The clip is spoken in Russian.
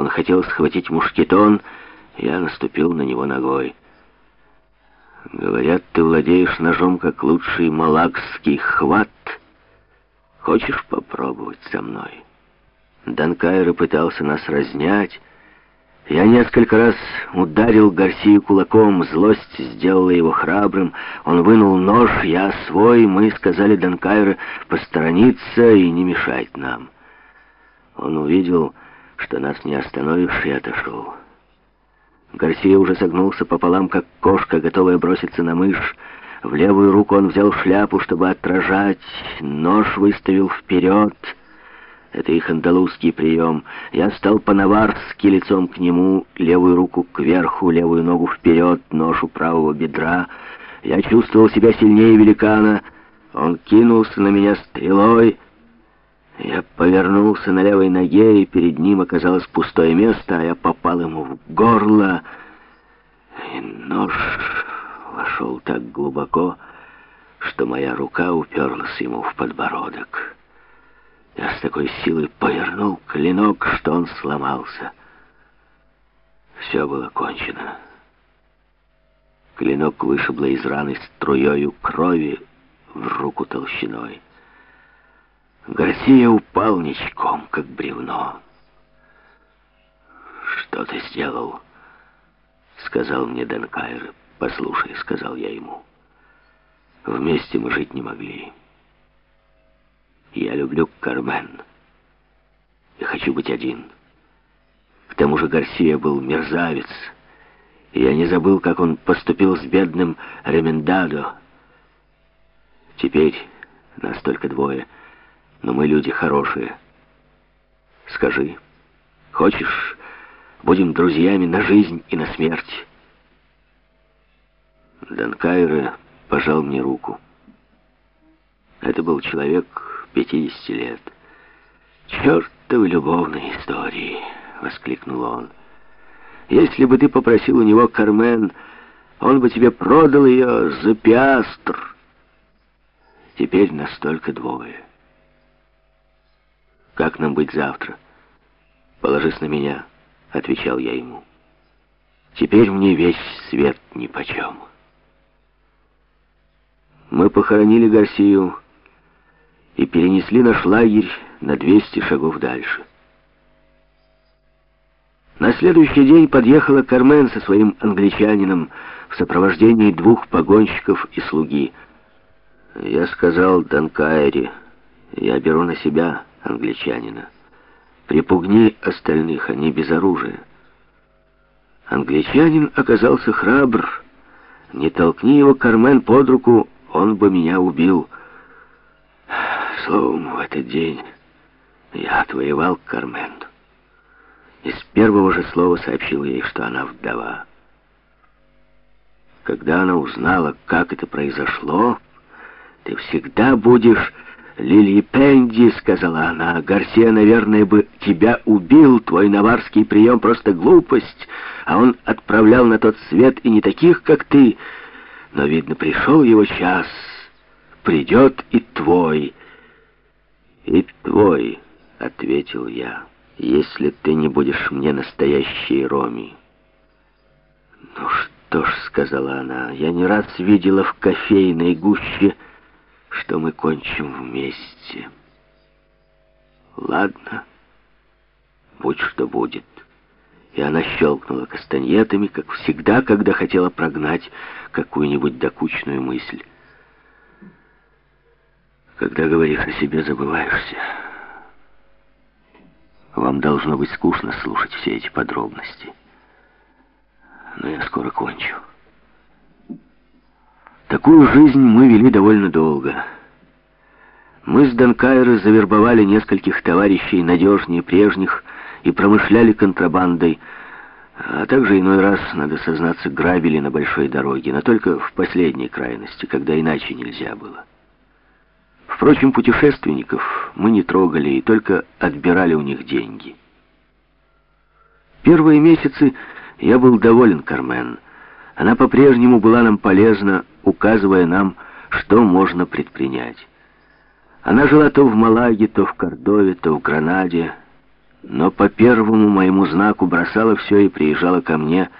Он хотел схватить мушкетон, я наступил на него ногой. Говорят, ты владеешь ножом, как лучший малакский хват. Хочешь попробовать со мной? Данкайра пытался нас разнять. Я несколько раз ударил Гарсию кулаком, злость сделала его храбрым. Он вынул нож, я свой, мы сказали Данкайре посторониться и не мешать нам. Он увидел, что нас не остановишь, и отошел. Гарсия уже согнулся пополам, как кошка, готовая броситься на мышь. В левую руку он взял шляпу, чтобы отражать, нож выставил вперед. Это их андалузский прием. Я стал по-наварски лицом к нему, левую руку кверху, левую ногу вперед, нож у правого бедра. Я чувствовал себя сильнее великана. Он кинулся на меня стрелой. Я повернулся на левой ноге, и перед ним оказалось пустое место, а я попал ему в горло. И нож вошел так глубоко, что моя рука уперлась ему в подбородок. Я с такой силой повернул клинок, что он сломался. Все было кончено. Клинок вышибло из раны струею крови в руку толщиной. Гарсия упал ничком, как бревно. «Что ты сделал?» — сказал мне Денкайр. «Послушай», — сказал я ему. «Вместе мы жить не могли. Я люблю Кармен и хочу быть один. К тому же Гарсия был мерзавец, я не забыл, как он поступил с бедным Ремендадо. Теперь нас только двое — но мы люди хорошие. Скажи, хочешь, будем друзьями на жизнь и на смерть?» Данкайра пожал мне руку. Это был человек 50 лет. «Чертовы любовные истории!» — воскликнул он. «Если бы ты попросил у него Кармен, он бы тебе продал ее за пиастр. Теперь настолько двое». Как нам быть завтра? Положись на меня, отвечал я ему. Теперь мне весь свет нипочем. Мы похоронили Гарсию и перенесли наш лагерь на 200 шагов дальше. На следующий день подъехала Кармен со своим англичанином в сопровождении двух погонщиков и слуги. Я сказал Данкайре, я беру на себя англичанина. Припугни остальных, они без оружия. Англичанин оказался храбр. Не толкни его, Кармен, под руку, он бы меня убил. Словом, в этот день я отвоевал Кармен. И с первого же слова сообщил ей, что она вдова. Когда она узнала, как это произошло, ты всегда будешь «Лили Пенди», — сказала она, — «Гарсия, наверное, бы тебя убил, твой наварский прием просто глупость, а он отправлял на тот свет и не таких, как ты. Но, видно, пришел его час, придет и твой». «И твой», — ответил я, — «если ты не будешь мне настоящей Роми». «Ну что ж», — сказала она, — «я не раз видела в кофейной гуще...» что мы кончим вместе. Ладно, будь что будет. И она щелкнула кастаньетами, как всегда, когда хотела прогнать какую-нибудь докучную мысль. Когда говоришь о себе, забываешься. Вам должно быть скучно слушать все эти подробности. Но я скоро кончу. Такую жизнь мы вели довольно долго. Мы с Данкайры завербовали нескольких товарищей надежнее прежних и промышляли контрабандой, а также иной раз, надо сознаться, грабили на большой дороге, но только в последней крайности, когда иначе нельзя было. Впрочем, путешественников мы не трогали и только отбирали у них деньги. Первые месяцы я был доволен Кармен. Она по-прежнему была нам полезна, указывая нам, что можно предпринять. Она жила то в Малаге, то в Кордове, то в Гранаде, но по первому моему знаку бросала все и приезжала ко мне,